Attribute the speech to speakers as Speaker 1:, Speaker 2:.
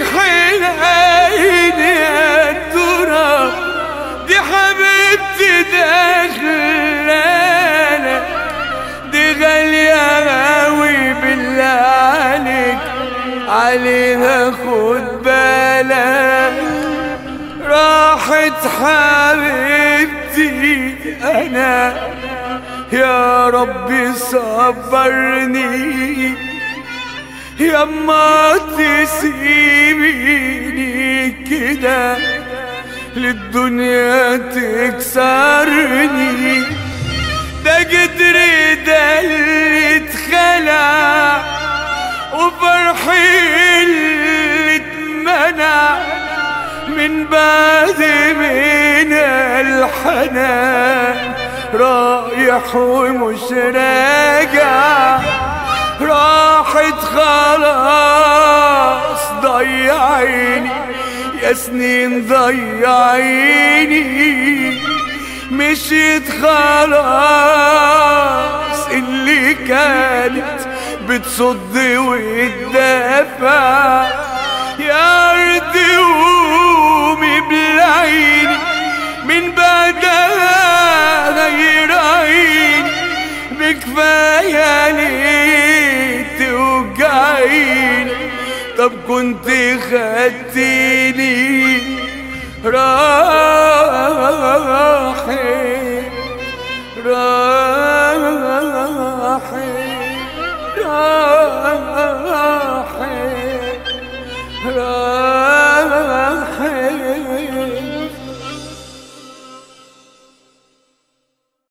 Speaker 1: الحنين يا ترى دي حبيبتي دخلانة دي غالية أوي بالله عليك عليها خد بالك. راحت حبيبتي أنا. يا ربي صبرني. يا ما تسيبيني كده للدنيا تكسرني. ده قدري ده اللي اتخلع وفرحي اللي اتمنع من بعد من الحنان رايح ومش راجع. راحت خلاص ضيعيني. يا سنين ضيعيني. مشيت خلاص اللي كانت بتصد وتدافع يا أرض قومي بلعيني من بعدها غير عيني بكفاية ليه توجعيني طب كنت خدتيني راحي راحي